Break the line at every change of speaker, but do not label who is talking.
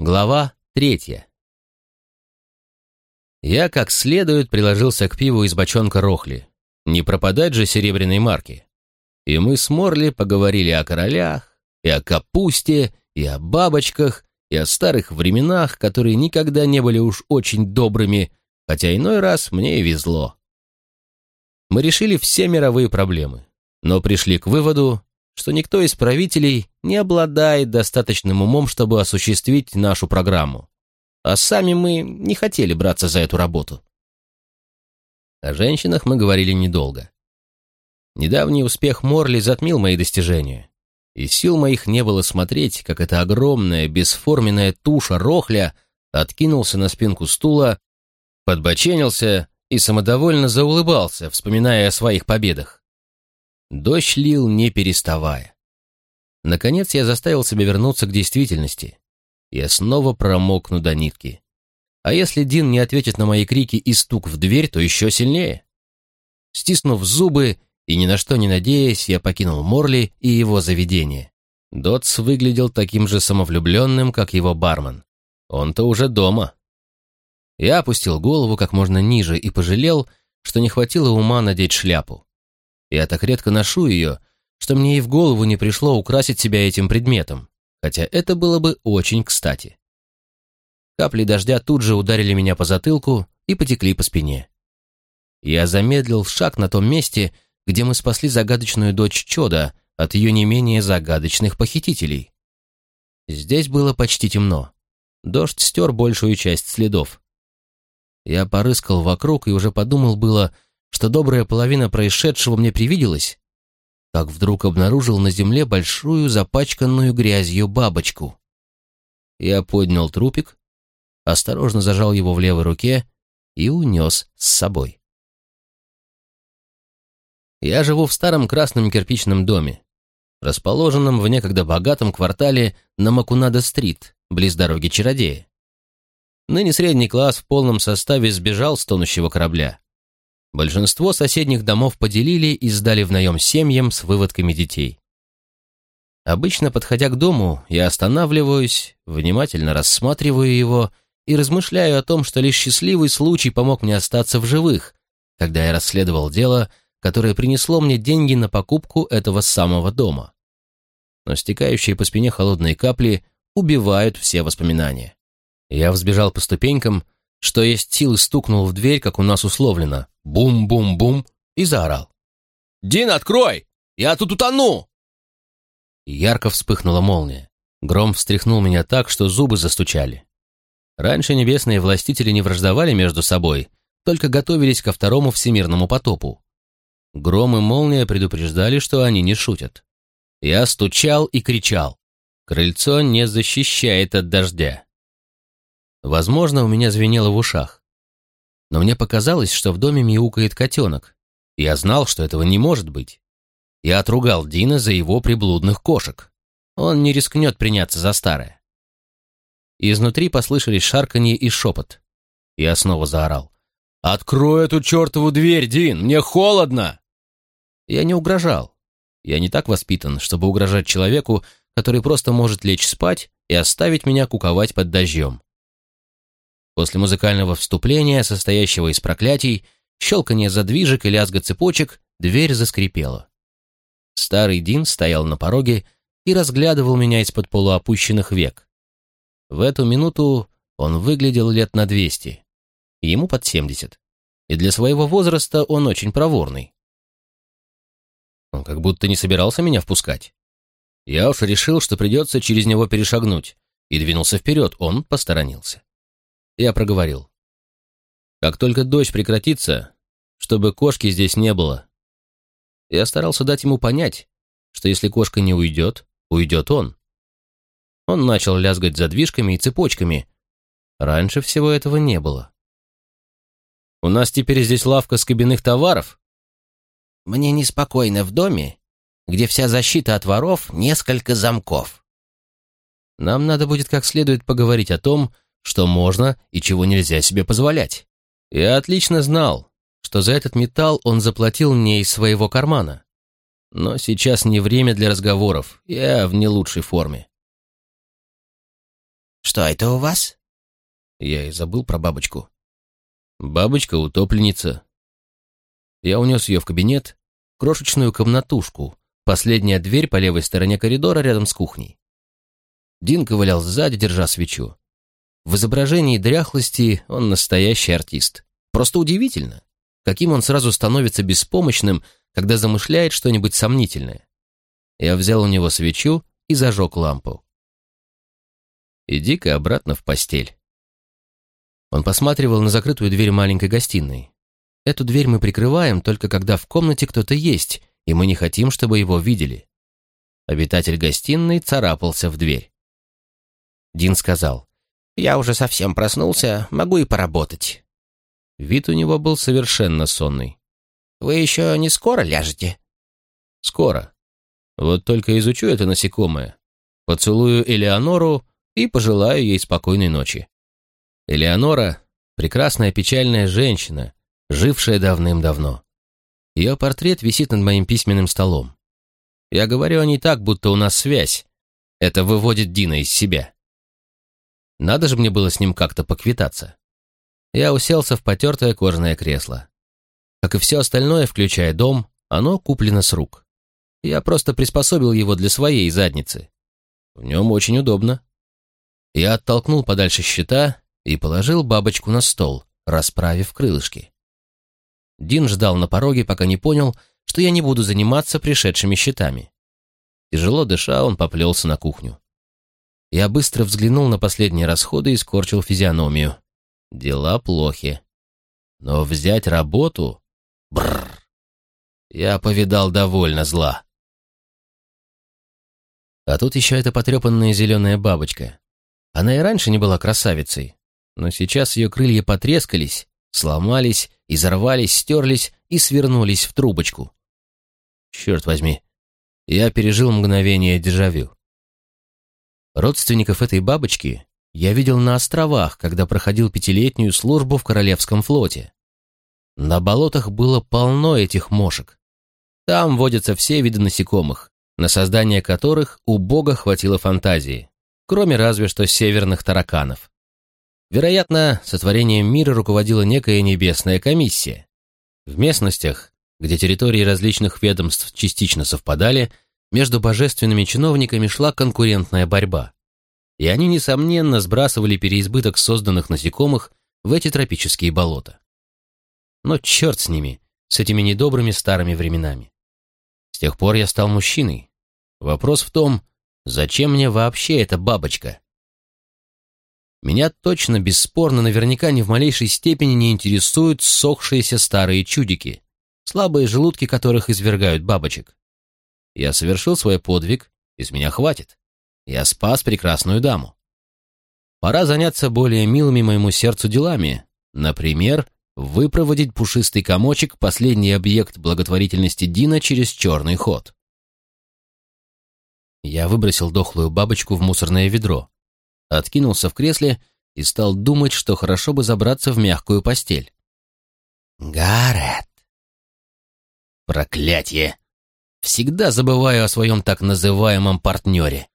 Глава третья. Я как следует приложился к пиву из бочонка Рохли. Не пропадать же серебряной марки. И мы с Морли поговорили о королях, и о капусте, и о бабочках, и о старых временах, которые никогда не были уж очень добрыми, хотя иной раз мне и везло. Мы решили все мировые проблемы, но пришли к выводу, что никто из правителей не обладает достаточным умом, чтобы осуществить нашу программу. А сами мы не хотели браться за эту работу. О женщинах мы говорили недолго. Недавний успех Морли затмил мои достижения, и сил моих не было смотреть, как эта огромная, бесформенная туша рохля откинулся на спинку стула, подбоченился и самодовольно заулыбался, вспоминая о своих победах. Дождь лил не переставая. Наконец я заставил себя вернуться к действительности. Я снова промокну до нитки. А если Дин не ответит на мои крики и стук в дверь, то еще сильнее. Стиснув зубы и ни на что не надеясь, я покинул Морли и его заведение. Дотс выглядел таким же самовлюбленным, как его бармен. Он-то уже дома. Я опустил голову как можно ниже и пожалел, что не хватило ума надеть шляпу. Я так редко ношу ее, что мне и в голову не пришло украсить себя этим предметом, хотя это было бы очень кстати. Капли дождя тут же ударили меня по затылку и потекли по спине. Я замедлил шаг на том месте, где мы спасли загадочную дочь Чода от ее не менее загадочных похитителей. Здесь было почти темно. Дождь стер большую часть следов. Я порыскал вокруг и уже подумал было, что добрая половина происшедшего мне привиделась, как вдруг обнаружил на земле большую запачканную грязью бабочку. Я поднял трупик, осторожно зажал его в левой руке и унес с собой. Я живу в старом красном кирпичном доме, расположенном в некогда богатом квартале на Макунада-стрит, близ дороги Чародея. Ныне средний класс в полном составе сбежал с тонущего корабля. Большинство соседних домов поделили и сдали в наем семьям с выводками детей. Обычно, подходя к дому, я останавливаюсь, внимательно рассматриваю его и размышляю о том, что лишь счастливый случай помог мне остаться в живых, когда я расследовал дело, которое принесло мне деньги на покупку этого самого дома. Но стекающие по спине холодные капли убивают все воспоминания. Я взбежал по ступенькам, что есть силы стукнул в дверь, как у нас условлено. Бум-бум-бум и заорал. «Дин, открой! Я тут утону!» ярко вспыхнула молния. Гром встряхнул меня так, что зубы застучали. Раньше небесные властители не враждовали между собой, только готовились ко второму всемирному потопу. Гром и молния предупреждали, что они не шутят. Я стучал и кричал. Крыльцо не защищает от дождя. Возможно, у меня звенело в ушах. Но мне показалось, что в доме мяукает котенок. Я знал, что этого не может быть. Я отругал Дина за его приблудных кошек. Он не рискнет приняться за старое. Изнутри послышались шарканье и шепот. Я снова заорал. «Открой эту чертову дверь, Дин! Мне холодно!» Я не угрожал. Я не так воспитан, чтобы угрожать человеку, который просто может лечь спать и оставить меня куковать под дождем. После музыкального вступления, состоящего из проклятий, щелканья задвижек и лязга цепочек, дверь заскрипела. Старый Дин стоял на пороге и разглядывал меня из-под полуопущенных век. В эту минуту он выглядел лет на двести, ему под семьдесят, и для своего возраста он очень проворный. Он как будто не собирался меня впускать. Я уж решил, что придется через него перешагнуть, и двинулся вперед, он посторонился. Я проговорил. Как только дождь прекратится, чтобы кошки здесь не было. Я старался дать ему понять, что если кошка не уйдет, уйдет он. Он начал лязгать задвижками и цепочками. Раньше всего этого не было. «У нас теперь здесь лавка скобяных товаров?» «Мне неспокойно в доме, где вся защита от воров — несколько замков». «Нам надо будет как следует поговорить о том, что можно и чего нельзя себе позволять. Я отлично знал, что за этот металл он заплатил мне из своего кармана. Но сейчас не время для разговоров, я в не лучшей форме.
Что это у вас?»
Я и забыл про бабочку. Бабочка-утопленница. Я унес ее в кабинет, крошечную комнатушку, последняя дверь по левой стороне коридора рядом с кухней. Дин ковылял сзади, держа свечу. В изображении дряхлости он настоящий артист. Просто удивительно, каким он сразу становится беспомощным, когда замышляет что-нибудь сомнительное. Я взял у него свечу и зажег лампу. «Иди-ка обратно в постель». Он посматривал на закрытую дверь маленькой гостиной. Эту дверь мы прикрываем только когда в комнате кто-то есть, и мы не хотим, чтобы его видели. Обитатель гостиной царапался в дверь. Дин сказал,
«Я уже совсем проснулся, могу и поработать».
Вид у него был совершенно сонный.
«Вы еще не скоро ляжете?»
«Скоро. Вот только изучу это насекомое. Поцелую Элеонору и пожелаю ей спокойной ночи». Элеонора — прекрасная печальная женщина, жившая давным-давно. Ее портрет висит над моим письменным столом. Я говорю о ней так, будто у нас связь. Это выводит Дина из себя. Надо же мне было с ним как-то поквитаться. Я уселся в потертое кожаное кресло. Как и все остальное, включая дом, оно куплено с рук. Я просто приспособил его для своей задницы. В нем очень удобно. Я оттолкнул подальше щита и положил бабочку на стол, расправив крылышки. Дин ждал на пороге, пока не понял, что я не буду заниматься пришедшими щитами. Тяжело дыша, он поплелся на кухню. Я быстро взглянул на последние расходы и скорчил физиономию. Дела плохи. Но взять работу... Бррр. Я повидал довольно зла. А тут еще эта потрепанная зеленая бабочка. Она и раньше не была красавицей, но сейчас ее крылья потрескались, сломались, изорвались, стерлись и свернулись в трубочку. Черт возьми, я пережил мгновение дежавю. Родственников этой бабочки я видел на островах, когда проходил пятилетнюю службу в Королевском флоте. На болотах было полно этих мошек. Там водятся все виды насекомых, на создание которых у бога хватило фантазии, кроме разве что северных тараканов. Вероятно, сотворением мира руководила некая небесная комиссия. В местностях, где территории различных ведомств частично совпадали, между божественными чиновниками шла конкурентная борьба. И они, несомненно, сбрасывали переизбыток созданных насекомых в эти тропические болота. Но черт с ними, с этими недобрыми старыми временами. С тех пор я стал мужчиной. Вопрос в том, зачем мне вообще эта бабочка? Меня точно, бесспорно, наверняка ни в малейшей степени не интересуют сохшиеся старые чудики, слабые желудки которых извергают бабочек. Я совершил свой подвиг, из меня хватит. Я спас прекрасную даму. Пора заняться более милыми моему сердцу делами, например, выпроводить пушистый комочек, последний объект благотворительности Дина через черный ход. Я выбросил дохлую бабочку в мусорное ведро, откинулся в кресле и стал думать, что хорошо бы забраться в мягкую постель.
«Гаррет!»
«Проклятье! Всегда забываю о своем так называемом партнере!»